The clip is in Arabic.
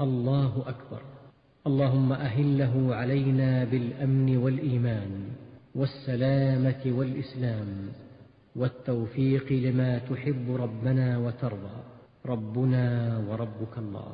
الله أكبر. اللهم أهله علينا بالأمن والإيمان والسلامة والإسلام والتوفيق لما تحب ربنا وترضى. ربنا وربك الله.